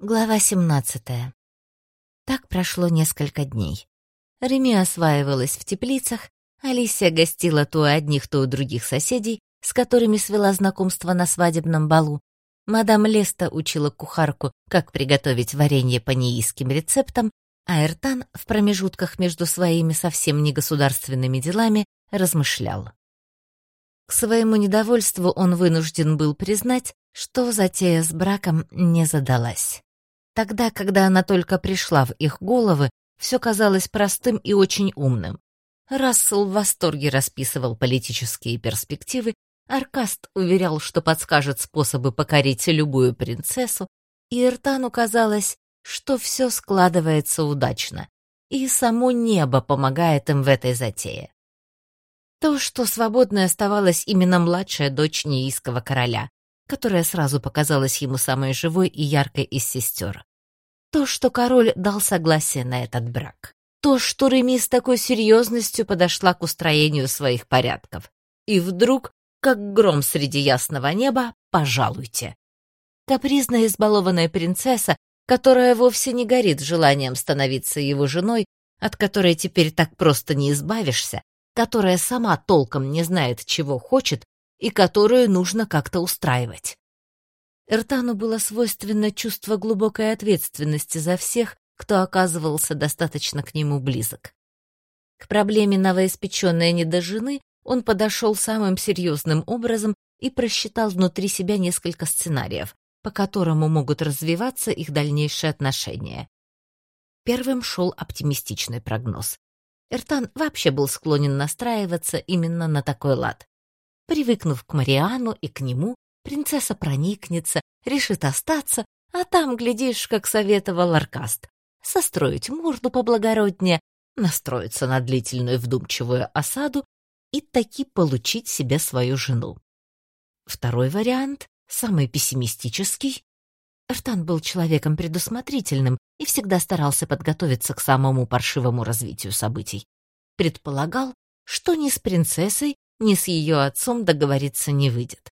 Глава 17. Так прошло несколько дней. Реми осваивалась в теплицах, Алисия гостила то у одних, то у других соседей, с которыми свела знакомство на свадебном балу. Мадам Леста учила кухарку, как приготовить варенье по неиским рецептам, а Эртан в промежутках между своими совсем негосударственными делами размышлял. К своему недовольству он вынужден был признать, что затея с браком не задалась. Тогда, когда она только пришла в их головы, все казалось простым и очень умным. Рассел в восторге расписывал политические перспективы, Аркаст уверял, что подскажет способы покорить любую принцессу, и Иртану казалось, что все складывается удачно, и само небо помогает им в этой затее. То, что свободной оставалась именно младшая дочь неиского короля, которая сразу показалась ему самой живой и яркой из сестер. То, что король дал согласие на этот брак. То, что Реми с такой серьезностью подошла к устроению своих порядков. И вдруг, как гром среди ясного неба, пожалуйте. Капризная избалованная принцесса, которая вовсе не горит желанием становиться его женой, от которой теперь так просто не избавишься, которая сама толком не знает, чего хочет, и которую нужно как-то устраивать. Эртану было свойственно чувство глубокой ответственности за всех, кто оказывался достаточно к нему близок. К проблеме новоиспеченной недожены он подошел самым серьезным образом и просчитал внутри себя несколько сценариев, по которому могут развиваться их дальнейшие отношения. Первым шел оптимистичный прогноз. Эртан вообще был склонен настраиваться именно на такой лад. Привыкнув к Мариану и к нему, Принцесса проникнется, решит остаться, а там, глядишь, как советовал Аркаст, состроить морду поблагороднее, настроиться на длительную вдумчивую осаду и таки получить себе свою жену. Второй вариант, самый пессимистический. Эртан был человеком предусмотрительным и всегда старался подготовиться к самому паршивому развитию событий. Предполагал, что ни с принцессой, ни с ее отцом договориться не выйдет.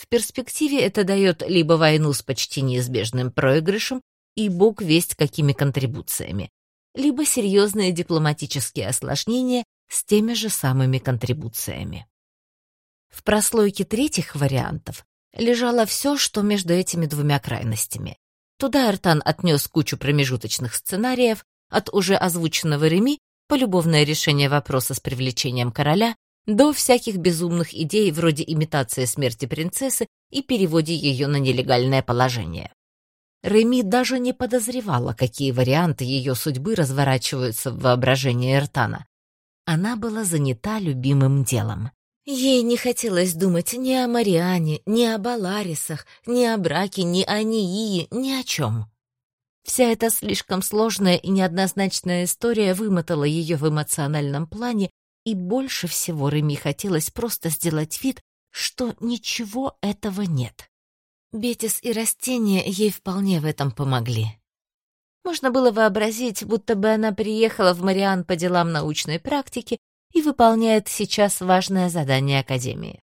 В перспективе это дает либо войну с почти неизбежным проигрышем и бог весть какими контрибуциями, либо серьезные дипломатические осложнения с теми же самыми контрибуциями. В прослойке третьих вариантов лежало все, что между этими двумя крайностями. Туда Эртан отнес кучу промежуточных сценариев от уже озвученного Реми полюбовное решение вопроса с привлечением короля до всяких безумных идей вроде имитации смерти принцессы и переводе ее на нелегальное положение. Реми даже не подозревала, какие варианты ее судьбы разворачиваются в воображении Эртана. Она была занята любимым делом. Ей не хотелось думать ни о Мариане, ни о Баларисах, ни о браке, ни о Нии, ни о чем. Вся эта слишком сложная и неоднозначная история вымотала ее в эмоциональном плане и больше всего Реми хотелось просто сделать вид, что ничего этого нет. Бетис и растения ей вполне в этом помогли. Можно было вообразить, будто бы она приехала в Мариан по делам научной практики и выполняет сейчас важное задание Академии.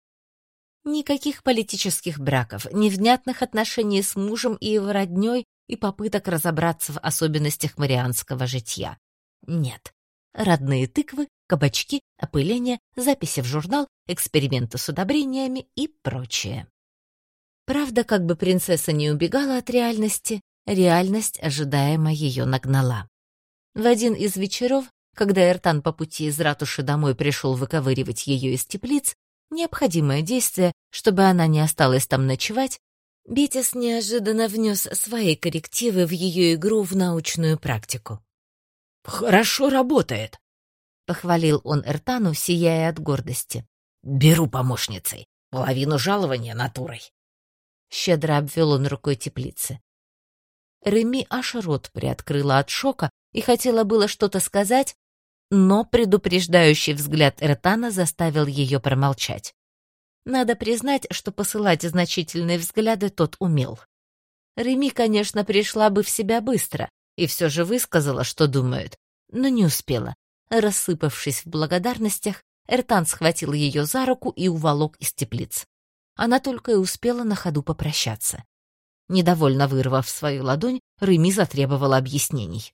Никаких политических браков, невнятных отношений с мужем и его роднёй и попыток разобраться в особенностях марианского житья. Нет. Родные тыквы кабачки, опыление, записи в журнал, эксперименты с удобрениями и прочее. Правда, как бы принцесса не убегала от реальности, реальность ожидаемо ее нагнала. В один из вечеров, когда Эртан по пути из ратуши домой пришел выковыривать ее из теплиц, необходимое действие, чтобы она не осталась там ночевать, Бетис неожиданно внес свои коррективы в ее игру в научную практику. «Хорошо работает», похвалил он Эртану, сияя от гордости. «Беру помощницей. Половину жалования натурой». Щедро обвел он рукой теплицы. Реми аж рот приоткрыла от шока и хотела было что-то сказать, но предупреждающий взгляд Эртана заставил ее промолчать. Надо признать, что посылать значительные взгляды тот умел. Реми, конечно, пришла бы в себя быстро и все же высказала, что думает, но не успела. Рассыпавшись в благодарностях, Эртан схватил ее за руку и уволок из теплиц. Она только и успела на ходу попрощаться. Недовольно вырвав свою ладонь, Реми затребовала объяснений.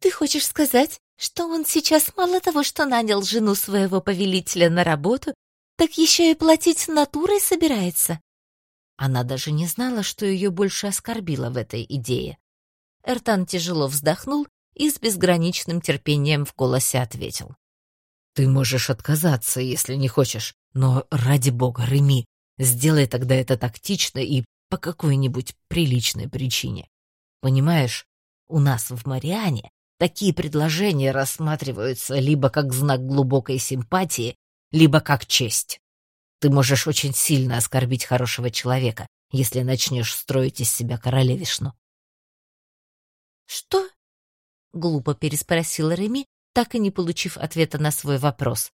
«Ты хочешь сказать, что он сейчас мало того, что нанял жену своего повелителя на работу, так еще и платить натурой собирается?» Она даже не знала, что ее больше оскорбило в этой идее. Эртан тяжело вздохнул и с безграничным терпением в голосе ответил. «Ты можешь отказаться, если не хочешь, но ради бога, Реми, сделай тогда это тактично и по какой-нибудь приличной причине. Понимаешь, у нас в Мариане такие предложения рассматриваются либо как знак глубокой симпатии, либо как честь. Ты можешь очень сильно оскорбить хорошего человека, если начнешь строить из себя королевишну. «Что?» — глупо переспросила Реми, так и не получив ответа на свой вопрос.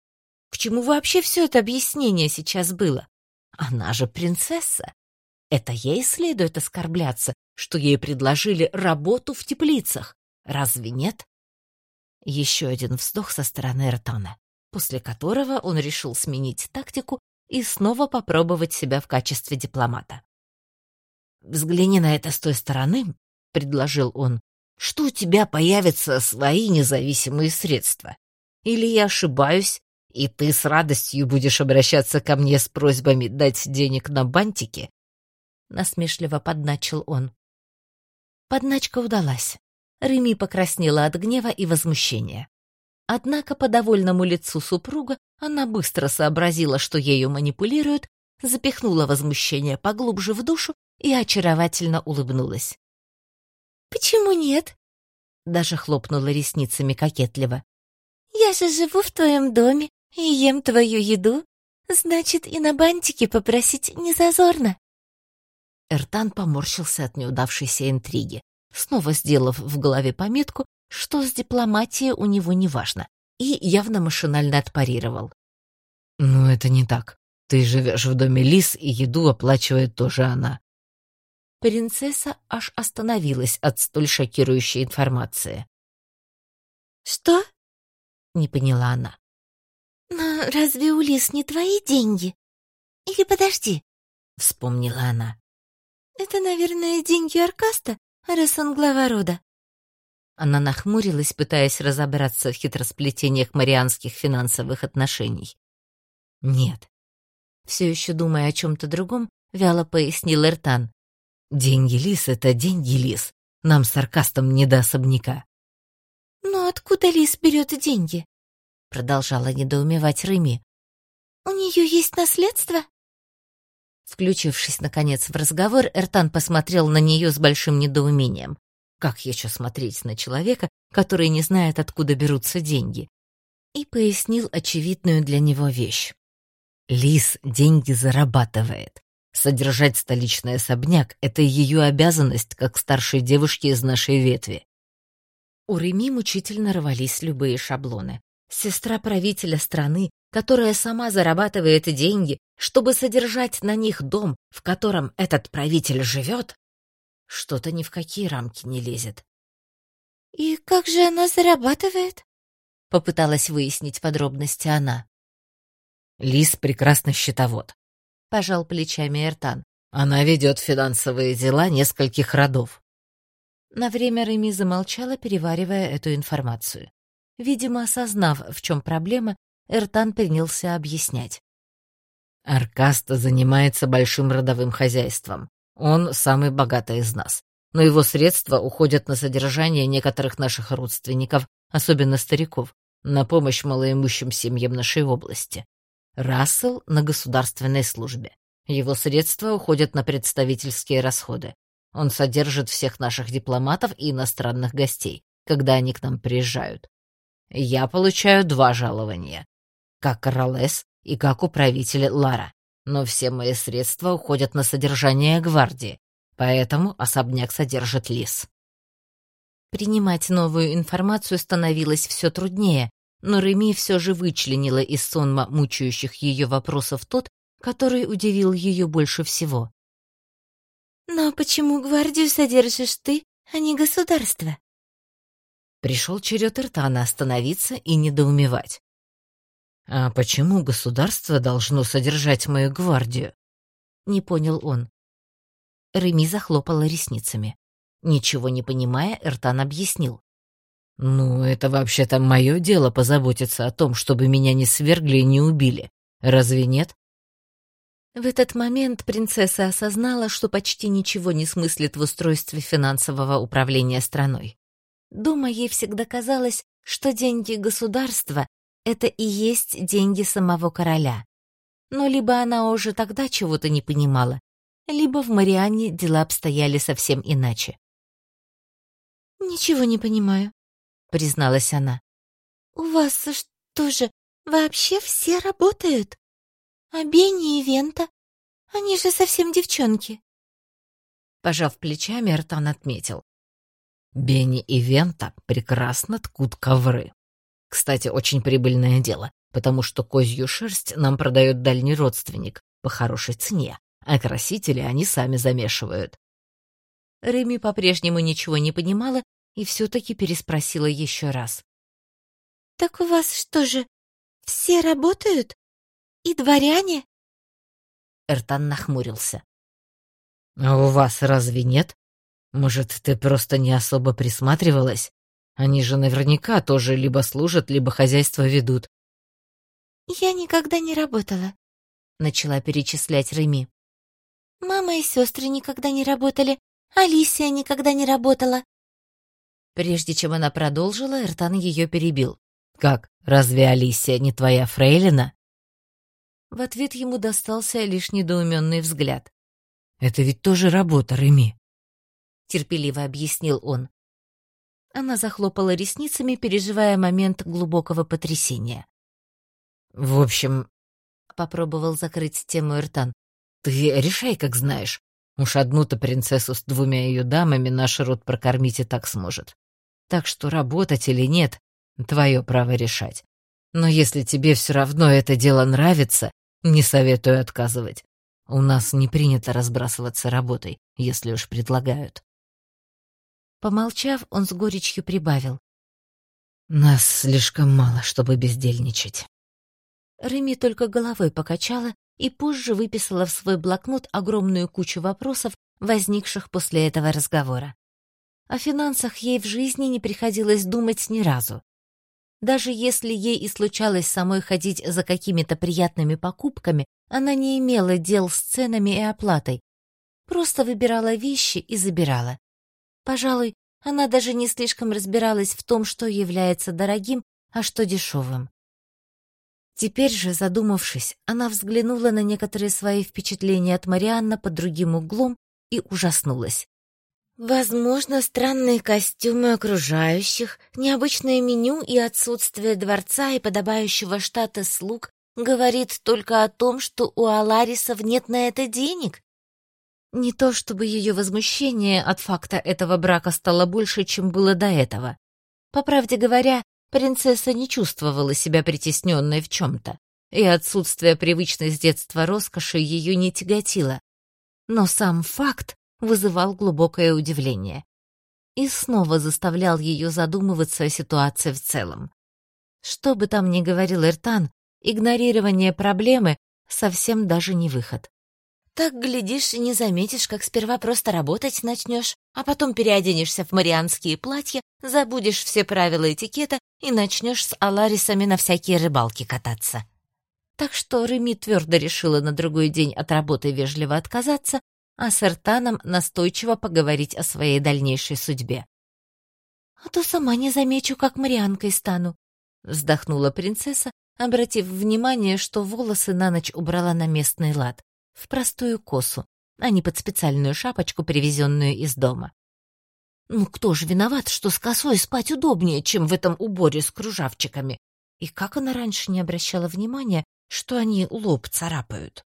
«К чему вообще все это объяснение сейчас было? Она же принцесса. Это ей следует оскорбляться, что ей предложили работу в теплицах. Разве нет?» Еще один вздох со стороны Эртона, после которого он решил сменить тактику и снова попробовать себя в качестве дипломата. «Взгляни на это с той стороны», — предложил он, что у тебя появятся свои независимые средства. Или я ошибаюсь, и ты с радостью будешь обращаться ко мне с просьбами дать денег на бантики?» Насмешливо подначил он. Подначка удалась. Реми покраснела от гнева и возмущения. Однако по довольному лицу супруга она быстро сообразила, что ею манипулируют, запихнула возмущение поглубже в душу и очаровательно улыбнулась. «Почему нет?» Даже хлопнула ресницами кокетливо. «Я же живу в твоем доме и ем твою еду. Значит, и на бантики попросить не зазорно». Эртан поморщился от неудавшейся интриги, снова сделав в голове пометку, что с дипломатией у него не важно, и явно машинально отпарировал. «Ну, это не так. Ты живешь в доме Лис, и еду оплачивает тоже она. Принцесса аж остановилась от столь шокирующей информации. «Что?» — не поняла она. «Но разве у Лис не твои деньги? Или подожди?» — вспомнила она. «Это, наверное, деньги Аркаста, раз он глава рода». Она нахмурилась, пытаясь разобраться в хитросплетениях марианских финансовых отношений. «Нет». Все еще думая о чем-то другом, вяло пояснил Эртан. Деньги Лис — это деньги Лис. Нам с саркастом не до особняка. «Но откуда Лис берет деньги?» — продолжала недоумевать Рыми. «У нее есть наследство?» Включившись, наконец, в разговор, Эртан посмотрел на нее с большим недоумением. Как еще смотреть на человека, который не знает, откуда берутся деньги? И пояснил очевидную для него вещь. Лис деньги зарабатывает. Содержать столичный особняк — это ее обязанность, как старшей девушки из нашей ветви. У Реми мучительно рвались любые шаблоны. Сестра правителя страны, которая сама зарабатывает деньги, чтобы содержать на них дом, в котором этот правитель живет, что-то ни в какие рамки не лезет. «И как же она зарабатывает?» — попыталась выяснить подробности она. Лис — прекрасный счетовод пожал плечами Эртан. Она ведет финансовые дела нескольких родов. На время Реми замолчала, переваривая эту информацию. Видимо, осознав, в чем проблема, Эртан принялся объяснять. Аркаста занимается большим родовым хозяйством. Он самый богатый из нас. Но его средства уходят на содержание некоторых наших родственников, особенно стариков, на помощь малоимущим семьям нашей области. Рассел на государственной службе. Его средства уходят на представительские расходы. Он содержит всех наших дипломатов и иностранных гостей, когда они к нам приезжают. Я получаю два жалования. Как Королес и как управитель Лара. Но все мои средства уходят на содержание гвардии, поэтому особняк содержит лис. Принимать новую информацию становилось все труднее, но Реми все же вычленила из сонма мучающих ее вопросов тот, который удивил ее больше всего. «Но почему гвардию содержишь ты, а не государство?» Пришел черед Иртана остановиться и недоумевать. «А почему государство должно содержать мою гвардию?» — не понял он. Реми захлопала ресницами. Ничего не понимая, Эртан объяснил. «Ну, это вообще-то мое дело позаботиться о том, чтобы меня не свергли и не убили. Разве нет?» В этот момент принцесса осознала, что почти ничего не смыслит в устройстве финансового управления страной. Дома ей всегда казалось, что деньги государства — это и есть деньги самого короля. Но либо она уже тогда чего-то не понимала, либо в Марианне дела обстояли совсем иначе. «Ничего не понимаю», — призналась она. «У вас что же, вообще все работают? А Бенни и Вента? Они же совсем девчонки». Пожав плечами, Артан отметил. Бенни и Вента прекрасно ткут ковры. Кстати, очень прибыльное дело, потому что козью шерсть нам продает дальний родственник по хорошей цене, а красители они сами замешивают. Реми по-прежнему ничего не понимала и все-таки переспросила еще раз. «Так у вас что же, все работают? И дворяне?» Эртан нахмурился. «А у вас разве нет?» Может, ты просто не особо присматривалась? Они же наверняка тоже либо служат, либо хозяйство ведут. Я никогда не работала, начала перечислять Реми. Мама и сестры никогда не работали, Алисия никогда не работала. Прежде чем она продолжила, Эртан ее перебил. «Как, разве Алисия не твоя фрейлина?» В ответ ему достался лишь недоуменный взгляд. «Это ведь тоже работа, Реми. — терпеливо объяснил он. Она захлопала ресницами, переживая момент глубокого потрясения. «В общем...» — попробовал закрыть тему Эртан. «Ты решай, как знаешь. Уж одну-то принцессу с двумя ее дамами наш род прокормить и так сможет. Так что работать или нет — твое право решать. Но если тебе все равно это дело нравится, не советую отказывать. У нас не принято разбрасываться работой, если уж предлагают. Помолчав, он с горечью прибавил. «Нас слишком мало, чтобы бездельничать». Реми только головой покачала и позже выписала в свой блокнот огромную кучу вопросов, возникших после этого разговора. О финансах ей в жизни не приходилось думать ни разу. Даже если ей и случалось самой ходить за какими-то приятными покупками, она не имела дел с ценами и оплатой, просто выбирала вещи и забирала. Пожалуй, она даже не слишком разбиралась в том, что является дорогим, а что дешевым. Теперь же, задумавшись, она взглянула на некоторые свои впечатления от Марианна под другим углом и ужаснулась. Возможно, странные костюмы окружающих, необычное меню и отсутствие дворца и подобающего штата слуг говорит только о том, что у Аларисов нет на это денег. Не то чтобы ее возмущение от факта этого брака стало больше, чем было до этого. По правде говоря, принцесса не чувствовала себя притесненной в чем-то, и отсутствие привычной с детства роскоши ее не тяготило. Но сам факт вызывал глубокое удивление и снова заставлял ее задумываться о ситуации в целом. Что бы там ни говорил Эртан, игнорирование проблемы совсем даже не выход. Так, глядишь, и не заметишь, как сперва просто работать начнешь, а потом переоденешься в марианские платья, забудешь все правила этикета и начнешь с аларисами на всякие рыбалки кататься. Так что Реми твердо решила на другой день от работы вежливо отказаться, а с Эртаном настойчиво поговорить о своей дальнейшей судьбе. «А то сама не замечу, как марианкой стану», — вздохнула принцесса, обратив внимание, что волосы на ночь убрала на местный лад в простую косу, а не под специальную шапочку, привезенную из дома. Ну кто же виноват, что с косой спать удобнее, чем в этом уборе с кружавчиками? И как она раньше не обращала внимания, что они лоб царапают?